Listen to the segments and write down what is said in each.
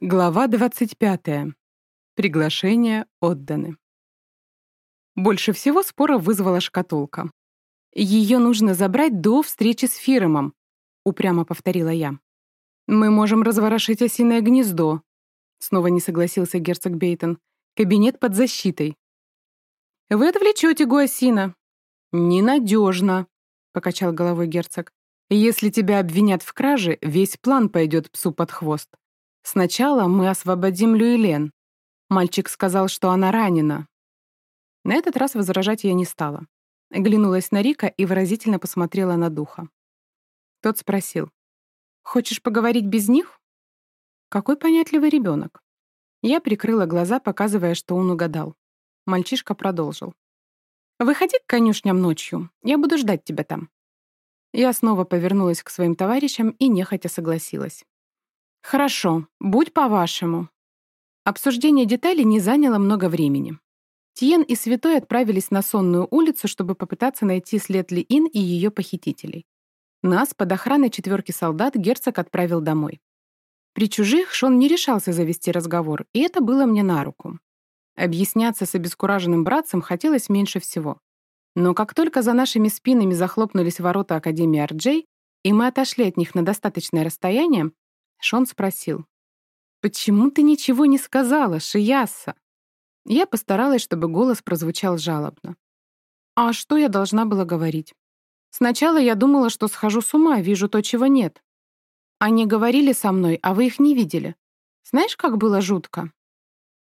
Глава 25. Приглашения отданы. Больше всего спора вызвала шкатулка. «Ее нужно забрать до встречи с Фиромом», — упрямо повторила я. «Мы можем разворошить осиное гнездо», — снова не согласился герцог Бейтон. «Кабинет под защитой». «Вы отвлечете Гуасина». «Ненадежно», — покачал головой герцог. «Если тебя обвинят в краже, весь план пойдет псу под хвост. Сначала мы освободим Люэлен. Мальчик сказал, что она ранена. На этот раз возражать я не стала. Глянулась на Рика и выразительно посмотрела на духа. Тот спросил. «Хочешь поговорить без них?» Какой понятливый ребенок. Я прикрыла глаза, показывая, что он угадал. Мальчишка продолжил. «Выходи к конюшням ночью. Я буду ждать тебя там». Я снова повернулась к своим товарищам и нехотя согласилась. «Хорошо, будь по-вашему». Обсуждение деталей не заняло много времени. Тиен и Святой отправились на сонную улицу, чтобы попытаться найти след Ли-Ин и ее похитителей. Нас под охраной четверки солдат герцог отправил домой. При чужих Шон не решался завести разговор, и это было мне на руку. Объясняться с обескураженным братцем хотелось меньше всего. Но как только за нашими спинами захлопнулись ворота Академии Арджей, и мы отошли от них на достаточное расстояние, Шон спросил. «Почему ты ничего не сказала, Шияса?» Я постаралась, чтобы голос прозвучал жалобно. «А что я должна была говорить? Сначала я думала, что схожу с ума, вижу то, чего нет. Они говорили со мной, а вы их не видели. Знаешь, как было жутко?»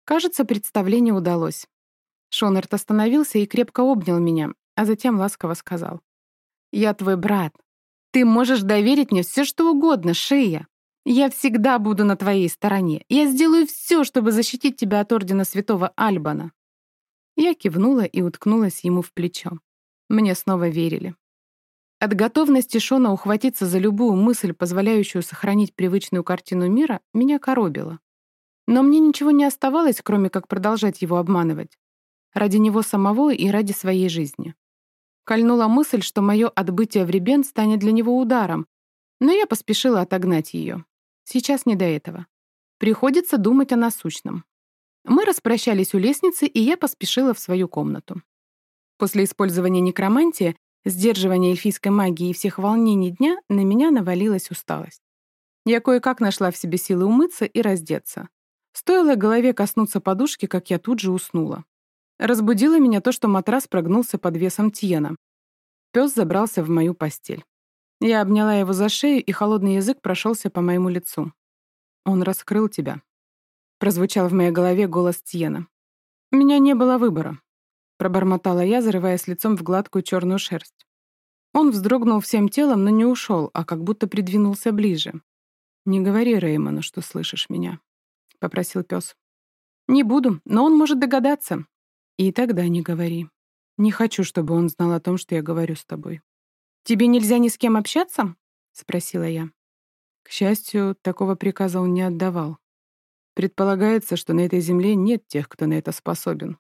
Кажется, представление удалось. Шонерт остановился и крепко обнял меня, а затем ласково сказал. «Я твой брат. Ты можешь доверить мне все, что угодно, Шия. Я всегда буду на твоей стороне. Я сделаю все, чтобы защитить тебя от Ордена Святого Альбана». Я кивнула и уткнулась ему в плечо. Мне снова верили. От готовности Шона ухватиться за любую мысль, позволяющую сохранить привычную картину мира, меня коробило. Но мне ничего не оставалось, кроме как продолжать его обманывать. Ради него самого и ради своей жизни. Кольнула мысль, что мое отбытие в Ребен станет для него ударом, но я поспешила отогнать ее. Сейчас не до этого. Приходится думать о насущном. Мы распрощались у лестницы, и я поспешила в свою комнату. После использования некромантии, сдерживания эльфийской магии и всех волнений дня на меня навалилась усталость. Я кое-как нашла в себе силы умыться и раздеться. Стоило голове коснуться подушки, как я тут же уснула. Разбудило меня то, что матрас прогнулся под весом Тьена. Пес забрался в мою постель. Я обняла его за шею, и холодный язык прошелся по моему лицу. «Он раскрыл тебя», — прозвучал в моей голове голос Тьена. «У меня не было выбора», — пробормотала я, зарываясь лицом в гладкую черную шерсть. Он вздрогнул всем телом, но не ушел, а как будто придвинулся ближе. «Не говори Реймону, что слышишь меня», — попросил пес. «Не буду, но он может догадаться». «И тогда не говори. Не хочу, чтобы он знал о том, что я говорю с тобой». «Тебе нельзя ни с кем общаться?» — спросила я. К счастью, такого приказа он не отдавал. Предполагается, что на этой земле нет тех, кто на это способен.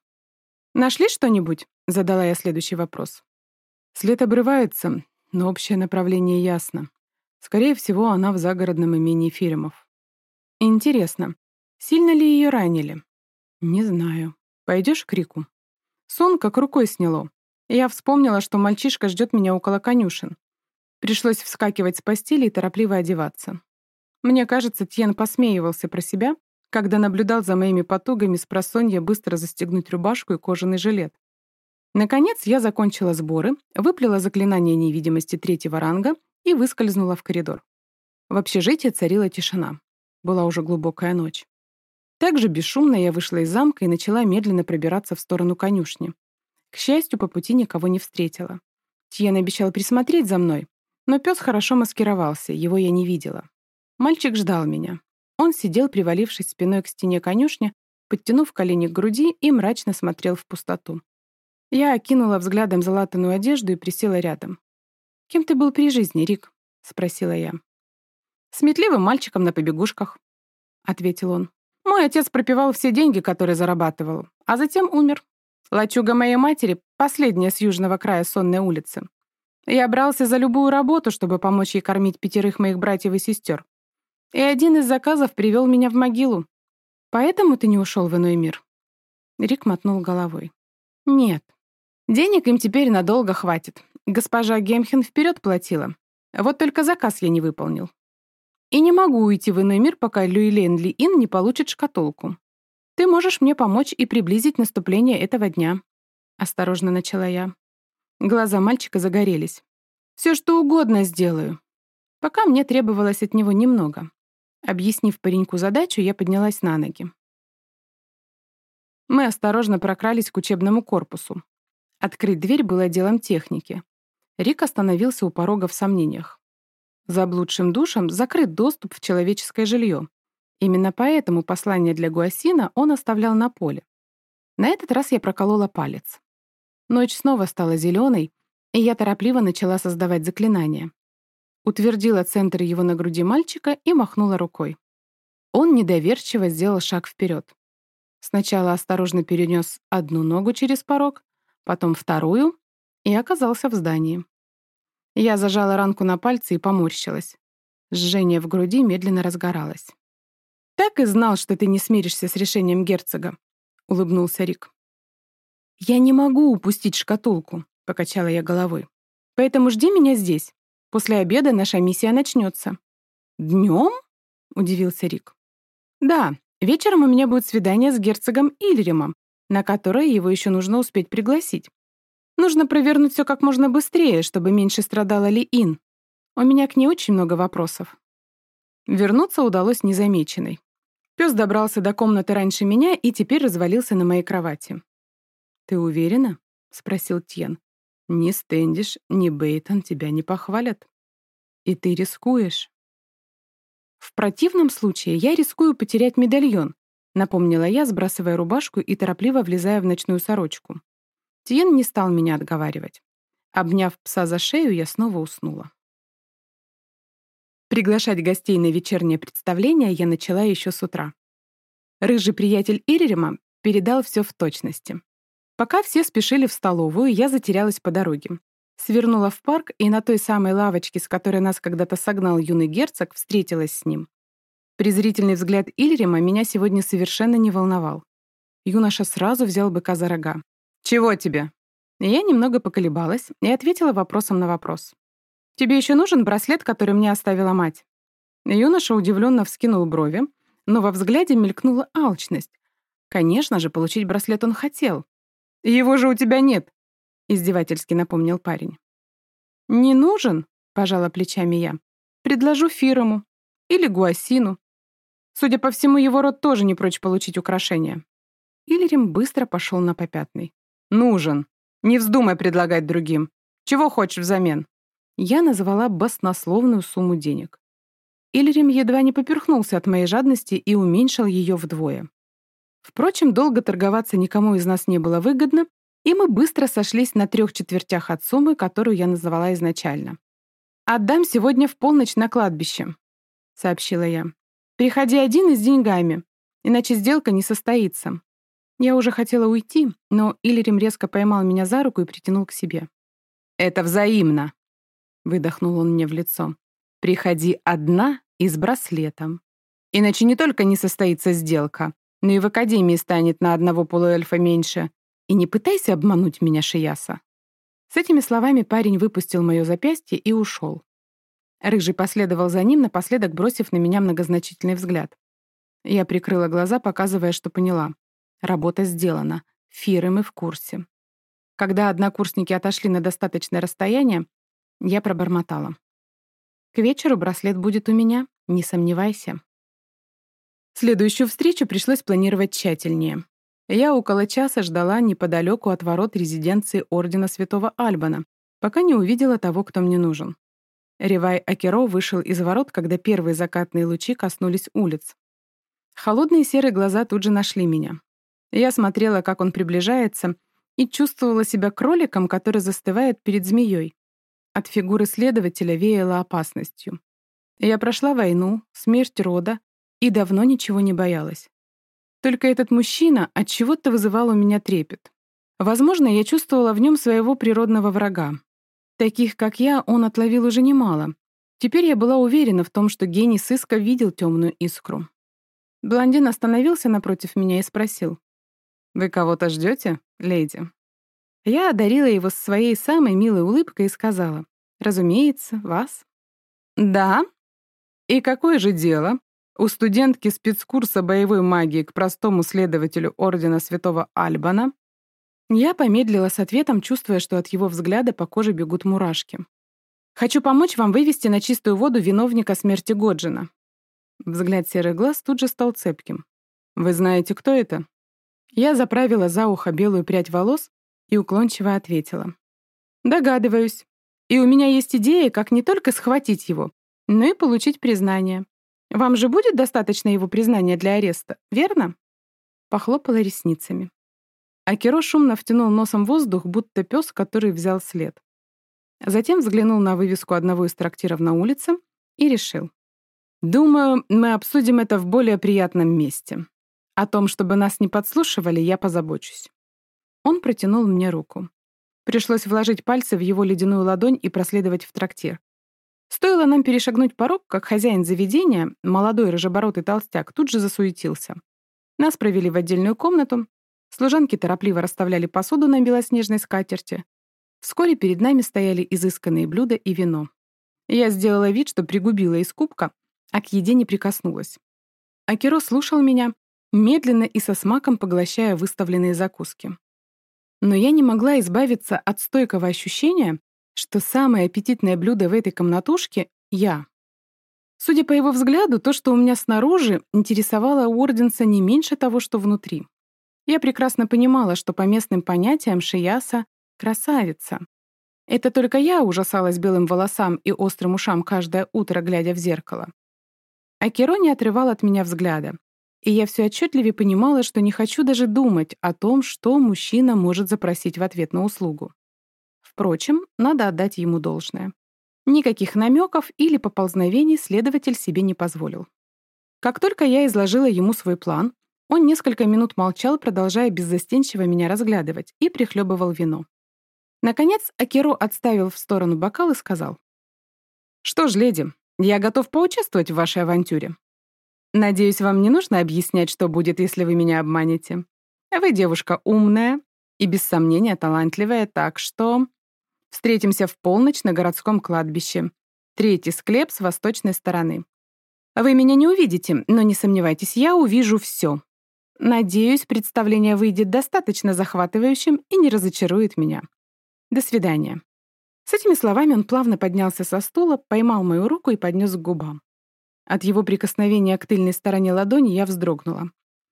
«Нашли что-нибудь?» — задала я следующий вопрос. След обрывается, но общее направление ясно. Скорее всего, она в загородном имении Фиремов. Интересно, сильно ли ее ранили? Не знаю. Пойдешь к Рику? Сон как рукой сняло. Я вспомнила, что мальчишка ждет меня около конюшен. Пришлось вскакивать с постели и торопливо одеваться. Мне кажется, Тьен посмеивался про себя, когда наблюдал за моими потугами с просонья быстро застегнуть рубашку и кожаный жилет. Наконец я закончила сборы, выплела заклинание невидимости третьего ранга и выскользнула в коридор. В общежитии царила тишина. Была уже глубокая ночь. Также бесшумно я вышла из замка и начала медленно пробираться в сторону конюшни, к счастью, по пути никого не встретила. Тьен обещал присмотреть за мной, но пес хорошо маскировался, его я не видела. Мальчик ждал меня. Он сидел, привалившись спиной к стене конюшни, подтянув колени к груди и мрачно смотрел в пустоту. Я окинула взглядом залатанную одежду и присела рядом. «Кем ты был при жизни, Рик?» — спросила я. «Сметливым мальчиком на побегушках», — ответил он. «Мой отец пропивал все деньги, которые зарабатывал, а затем умер. Лачуга моей матери — последняя с южного края сонной улицы. Я брался за любую работу, чтобы помочь ей кормить пятерых моих братьев и сестер. И один из заказов привел меня в могилу. Поэтому ты не ушел в иной мир?» Рик мотнул головой. «Нет. Денег им теперь надолго хватит. Госпожа Гемхен вперед платила. Вот только заказ я не выполнил. И не могу уйти в иной мир, пока Люилен Ли Ин не получит шкатулку. Ты можешь мне помочь и приблизить наступление этого дня», — осторожно начала я. Глаза мальчика загорелись. «Все, что угодно сделаю». Пока мне требовалось от него немного. Объяснив пареньку задачу, я поднялась на ноги. Мы осторожно прокрались к учебному корпусу. Открыть дверь было делом техники. Рик остановился у порога в сомнениях. Заблудшим душам закрыт доступ в человеческое жилье. Именно поэтому послание для Гуасина он оставлял на поле. На этот раз я проколола палец. Ночь снова стала зеленой, и я торопливо начала создавать заклинание. Утвердила центр его на груди мальчика и махнула рукой. Он недоверчиво сделал шаг вперед. Сначала осторожно перенес одну ногу через порог, потом вторую и оказался в здании. Я зажала ранку на пальце и поморщилась. Жжение в груди медленно разгоралось. «Так и знал, что ты не смиришься с решением герцога», — улыбнулся Рик. «Я не могу упустить шкатулку», — покачала я головой. «Поэтому жди меня здесь. После обеда наша миссия начнется». «Днем?» — удивился Рик. «Да, вечером у меня будет свидание с герцогом Ильримом, на которое его еще нужно успеть пригласить. Нужно провернуть все как можно быстрее, чтобы меньше страдала Ли Ин. У меня к ней очень много вопросов. Вернуться удалось незамеченной. Пес добрался до комнаты раньше меня и теперь развалился на моей кровати. «Ты уверена?» — спросил Тьен. «Ни Стэндиш, ни Бейтон тебя не похвалят. И ты рискуешь». «В противном случае я рискую потерять медальон», — напомнила я, сбрасывая рубашку и торопливо влезая в ночную сорочку. Тиен не стал меня отговаривать. Обняв пса за шею, я снова уснула. Приглашать гостей на вечернее представление я начала еще с утра. Рыжий приятель Ирима передал все в точности. Пока все спешили в столовую, я затерялась по дороге. Свернула в парк и на той самой лавочке, с которой нас когда-то согнал юный герцог, встретилась с ним. Презрительный взгляд Ильрима меня сегодня совершенно не волновал. Юноша сразу взял быка за рога. «Чего тебе?» Я немного поколебалась и ответила вопросом на вопрос. «Тебе еще нужен браслет, который мне оставила мать?» Юноша удивленно вскинул брови, но во взгляде мелькнула алчность. Конечно же, получить браслет он хотел. «Его же у тебя нет», — издевательски напомнил парень. «Не нужен?» — пожала плечами я. «Предложу Фирому или Гуасину. Судя по всему, его род тоже не прочь получить украшения». Иллирим быстро пошел на попятный. «Нужен. Не вздумай предлагать другим. Чего хочешь взамен?» Я назвала баснословную сумму денег. Ильрим едва не поперхнулся от моей жадности и уменьшил ее вдвое. Впрочем, долго торговаться никому из нас не было выгодно, и мы быстро сошлись на трех четвертях от суммы, которую я назвала изначально. «Отдам сегодня в полночь на кладбище», — сообщила я. «Приходи один и с деньгами, иначе сделка не состоится. Я уже хотела уйти, но Иллирим резко поймал меня за руку и притянул к себе. «Это взаимно», — выдохнул он мне в лицо. «Приходи одна и с браслетом. Иначе не только не состоится сделка, но и в Академии станет на одного полуэльфа меньше. И не пытайся обмануть меня, Шияса». С этими словами парень выпустил мое запястье и ушел. Рыжий последовал за ним, напоследок бросив на меня многозначительный взгляд. Я прикрыла глаза, показывая, что поняла. Работа сделана. Фиры мы в курсе. Когда однокурсники отошли на достаточное расстояние, я пробормотала. К вечеру браслет будет у меня, не сомневайся. Следующую встречу пришлось планировать тщательнее. Я около часа ждала неподалеку от ворот резиденции Ордена Святого Альбана, пока не увидела того, кто мне нужен. Ревай Акеро вышел из ворот, когда первые закатные лучи коснулись улиц. Холодные серые глаза тут же нашли меня. Я смотрела, как он приближается, и чувствовала себя кроликом, который застывает перед змеей. От фигуры следователя веяло опасностью. Я прошла войну, смерть рода и давно ничего не боялась. Только этот мужчина от чего-то вызывал у меня трепет. Возможно, я чувствовала в нем своего природного врага. Таких, как я, он отловил уже немало. Теперь я была уверена в том, что гений сыска видел темную искру. Блондин остановился напротив меня и спросил. «Вы кого-то ждете, леди?» Я одарила его своей самой милой улыбкой и сказала. «Разумеется, вас». «Да? И какое же дело? У студентки спецкурса боевой магии к простому следователю Ордена Святого Альбана?» Я помедлила с ответом, чувствуя, что от его взгляда по коже бегут мурашки. «Хочу помочь вам вывести на чистую воду виновника смерти Годжина». Взгляд серых глаз тут же стал цепким. «Вы знаете, кто это?» Я заправила за ухо белую прядь волос и уклончиво ответила. «Догадываюсь. И у меня есть идея, как не только схватить его, но и получить признание. Вам же будет достаточно его признания для ареста, верно?» Похлопала ресницами. Акиро шумно втянул носом воздух, будто пес, который взял след. Затем взглянул на вывеску одного из трактиров на улице и решил. «Думаю, мы обсудим это в более приятном месте. О том, чтобы нас не подслушивали, я позабочусь». Он протянул мне руку. Пришлось вложить пальцы в его ледяную ладонь и проследовать в трактир. Стоило нам перешагнуть порог, как хозяин заведения, молодой рыжебородый толстяк, тут же засуетился. Нас провели в отдельную комнату, служанки торопливо расставляли посуду на белоснежной скатерти. Вскоре перед нами стояли изысканные блюда и вино. Я сделала вид, что пригубила из кубка, а к еде не прикоснулась. Акиро слушал меня, медленно и со смаком поглощая выставленные закуски. Но я не могла избавиться от стойкого ощущения, что самое аппетитное блюдо в этой комнатушке — я. Судя по его взгляду, то, что у меня снаружи, интересовало Уорденса не меньше того, что внутри. Я прекрасно понимала, что по местным понятиям Шияса — красавица. Это только я ужасалась белым волосам и острым ушам каждое утро, глядя в зеркало. А Керо не отрывал от меня взгляда, и я все отчетливее понимала, что не хочу даже думать о том, что мужчина может запросить в ответ на услугу. Впрочем, надо отдать ему должное. Никаких намеков или поползновений следователь себе не позволил. Как только я изложила ему свой план, он несколько минут молчал, продолжая беззастенчиво меня разглядывать, и прихлебывал вино. Наконец, Акеро отставил в сторону бокал и сказал. «Что ж, леди, я готов поучаствовать в вашей авантюре. Надеюсь, вам не нужно объяснять, что будет, если вы меня обманете. Вы девушка умная и, без сомнения, талантливая, так что... Встретимся в полночь на городском кладбище. Третий склеп с восточной стороны. Вы меня не увидите, но не сомневайтесь, я увижу все. Надеюсь, представление выйдет достаточно захватывающим и не разочарует меня. До свидания. С этими словами он плавно поднялся со стула, поймал мою руку и поднес к губам. От его прикосновения к тыльной стороне ладони я вздрогнула.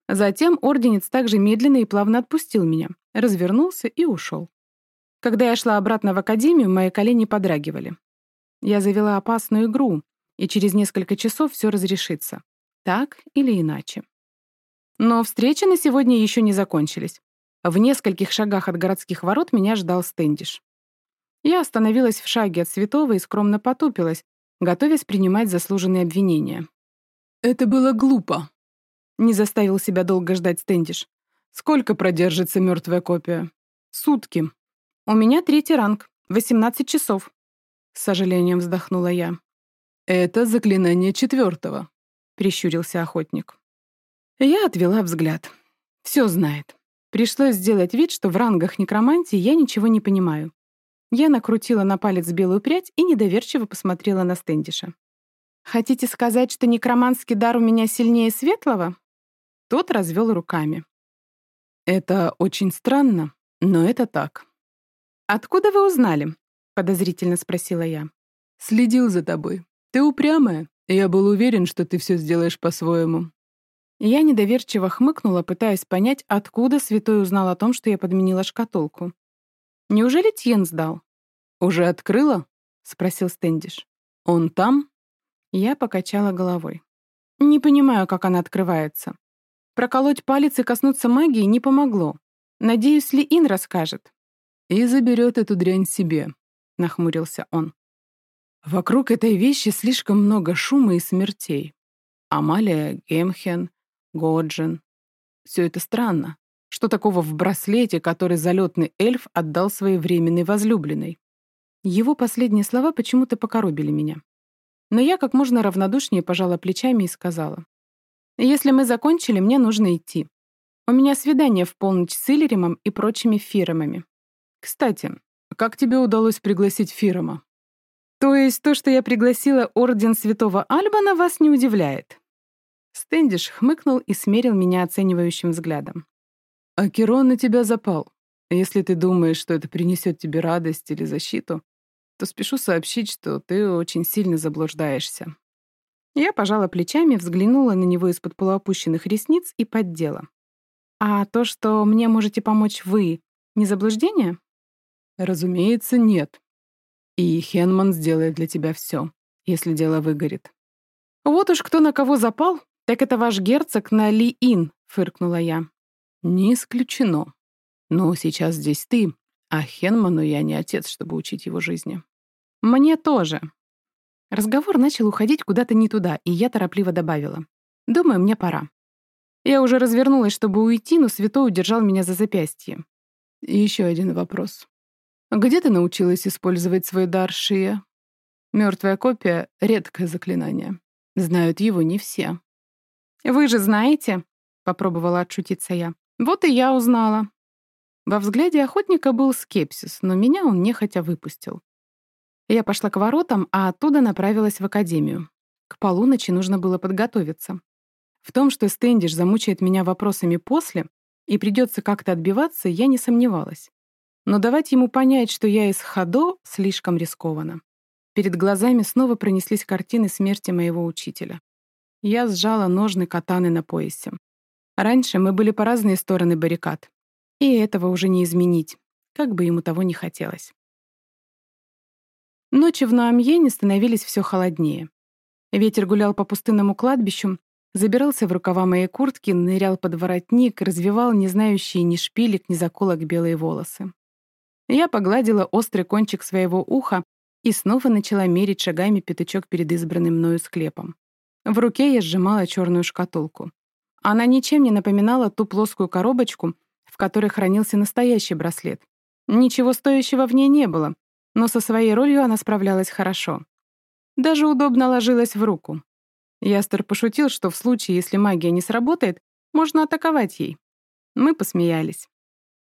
Затем орденец также медленно и плавно отпустил меня, развернулся и ушел. Когда я шла обратно в академию, мои колени подрагивали. Я завела опасную игру, и через несколько часов все разрешится. Так или иначе. Но встречи на сегодня еще не закончились. В нескольких шагах от городских ворот меня ждал стендиш. Я остановилась в шаге от святого и скромно потупилась, готовясь принимать заслуженные обвинения. «Это было глупо», — не заставил себя долго ждать Стэндиш. «Сколько продержится мертвая копия?» «Сутки. У меня третий ранг, 18 часов», — с сожалением вздохнула я. «Это заклинание четвертого», — прищурился охотник. Я отвела взгляд. Все знает. Пришлось сделать вид, что в рангах некромантии я ничего не понимаю. Я накрутила на палец белую прядь и недоверчиво посмотрела на Стэндиша. «Хотите сказать, что некроманский дар у меня сильнее светлого?» Тот развел руками. «Это очень странно, но это так». «Откуда вы узнали?» — подозрительно спросила я. «Следил за тобой. Ты упрямая, я был уверен, что ты все сделаешь по-своему». Я недоверчиво хмыкнула, пытаясь понять, откуда святой узнал о том, что я подменила шкатулку. Неужели Тьен сдал? «Уже открыла?» — спросил Стэндиш. «Он там?» Я покачала головой. «Не понимаю, как она открывается. Проколоть палец и коснуться магии не помогло. Надеюсь, ли Ин расскажет». «И заберет эту дрянь себе», — нахмурился он. «Вокруг этой вещи слишком много шума и смертей. Амалия, Гемхен, Годжин. Все это странно. Что такого в браслете, который залетный эльф отдал своей временной возлюбленной? Его последние слова почему-то покоробили меня. Но я как можно равнодушнее пожала плечами и сказала. «Если мы закончили, мне нужно идти. У меня свидание в полночь с Иллеримом и прочими фирмами. Кстати, как тебе удалось пригласить Фирома? То есть то, что я пригласила Орден Святого Альбана, вас не удивляет?» Стэндиш хмыкнул и смерил меня оценивающим взглядом. «А Керон на тебя запал. Если ты думаешь, что это принесет тебе радость или защиту, то спешу сообщить, что ты очень сильно заблуждаешься». Я пожала плечами, взглянула на него из-под полуопущенных ресниц и поддела. «А то, что мне можете помочь вы, не заблуждение?» «Разумеется, нет. И Хенман сделает для тебя все, если дело выгорит». «Вот уж кто на кого запал, так это ваш герцог на Ли-Ин», — фыркнула я. «Не исключено. Но сейчас здесь ты, а Хенману я не отец, чтобы учить его жизни». «Мне тоже». Разговор начал уходить куда-то не туда, и я торопливо добавила. «Думаю, мне пора». Я уже развернулась, чтобы уйти, но Святой удержал меня за запястье. еще один вопрос. Где ты научилась использовать свой дар Шия? Мертвая копия — редкое заклинание. Знают его не все. «Вы же знаете?» — попробовала отшутиться я. «Вот и я узнала». Во взгляде охотника был скепсис, но меня он нехотя выпустил. Я пошла к воротам, а оттуда направилась в академию. К полуночи нужно было подготовиться. В том, что Стэндиш замучает меня вопросами после и придется как-то отбиваться, я не сомневалась. Но давать ему понять, что я из Хадо, слишком рискованно. Перед глазами снова пронеслись картины смерти моего учителя. Я сжала ножны катаны на поясе. Раньше мы были по разные стороны баррикад. И этого уже не изменить, как бы ему того не хотелось. Ночи в Нуамьене становились все холоднее. Ветер гулял по пустынному кладбищу, забирался в рукава моей куртки, нырял под воротник, развивал не знающие ни шпилек, ни заколок белые волосы. Я погладила острый кончик своего уха и снова начала мерить шагами пятачок перед избранным мною склепом. В руке я сжимала черную шкатулку. Она ничем не напоминала ту плоскую коробочку, в которой хранился настоящий браслет. Ничего стоящего в ней не было, но со своей ролью она справлялась хорошо. Даже удобно ложилась в руку. Ястер пошутил, что в случае, если магия не сработает, можно атаковать ей. Мы посмеялись.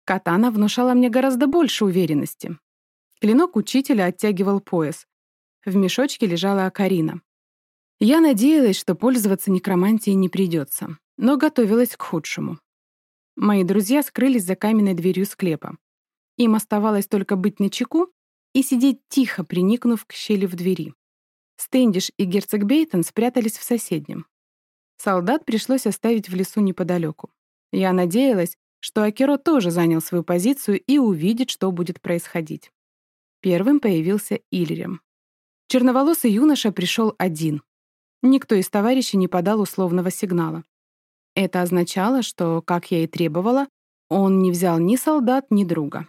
Катана внушала мне гораздо больше уверенности. Клинок учителя оттягивал пояс. В мешочке лежала Акарина. Я надеялась, что пользоваться некромантией не придется, но готовилась к худшему. Мои друзья скрылись за каменной дверью склепа. Им оставалось только быть начеку и сидеть тихо, приникнув к щели в двери. Стэндиш и герцог Бейтон спрятались в соседнем. Солдат пришлось оставить в лесу неподалеку. Я надеялась, что Акеро тоже занял свою позицию и увидит, что будет происходить. Первым появился Ильрем. Черноволосый юноша пришел один. Никто из товарищей не подал условного сигнала. Это означало, что, как я и требовала, он не взял ни солдат, ни друга.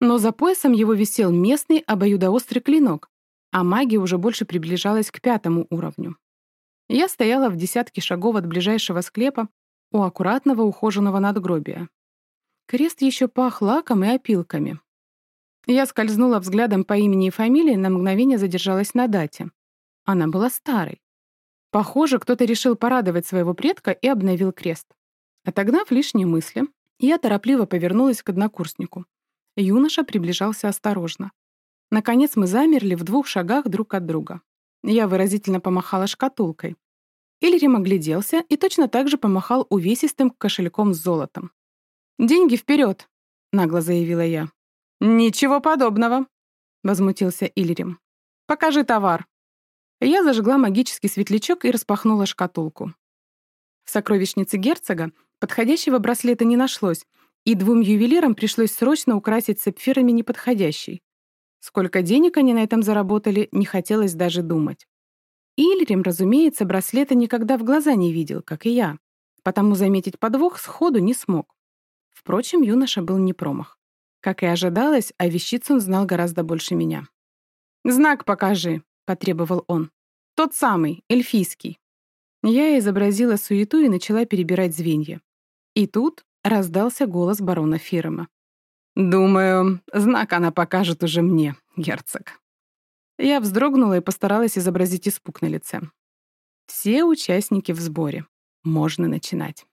Но за поясом его висел местный обоюдоострый клинок, а магия уже больше приближалась к пятому уровню. Я стояла в десятке шагов от ближайшего склепа у аккуратного ухоженного надгробия. Крест еще пах лаком и опилками. Я скользнула взглядом по имени и фамилии, на мгновение задержалась на дате. Она была старой. Похоже, кто-то решил порадовать своего предка и обновил крест. Отогнав лишние мысли, я торопливо повернулась к однокурснику. Юноша приближался осторожно. Наконец мы замерли в двух шагах друг от друга. Я выразительно помахала шкатулкой. Ильрим огляделся и точно так же помахал увесистым кошельком с золотом. «Деньги вперед!» — нагло заявила я. «Ничего подобного!» — возмутился Ильрим. «Покажи товар!» Я зажгла магический светлячок и распахнула шкатулку. В сокровищнице герцога подходящего браслета не нашлось, и двум ювелирам пришлось срочно украсить сапфирами неподходящий. Сколько денег они на этом заработали, не хотелось даже думать. Ильрим, разумеется, браслета никогда в глаза не видел, как и я, потому заметить подвох сходу не смог. Впрочем, юноша был не промах. Как и ожидалось, о вещице он знал гораздо больше меня. «Знак покажи», — потребовал он. «Тот самый, эльфийский». Я изобразила суету и начала перебирать звенья. И тут раздался голос барона Фирма. «Думаю, знак она покажет уже мне, герцог». Я вздрогнула и постаралась изобразить испуг на лице. Все участники в сборе. Можно начинать.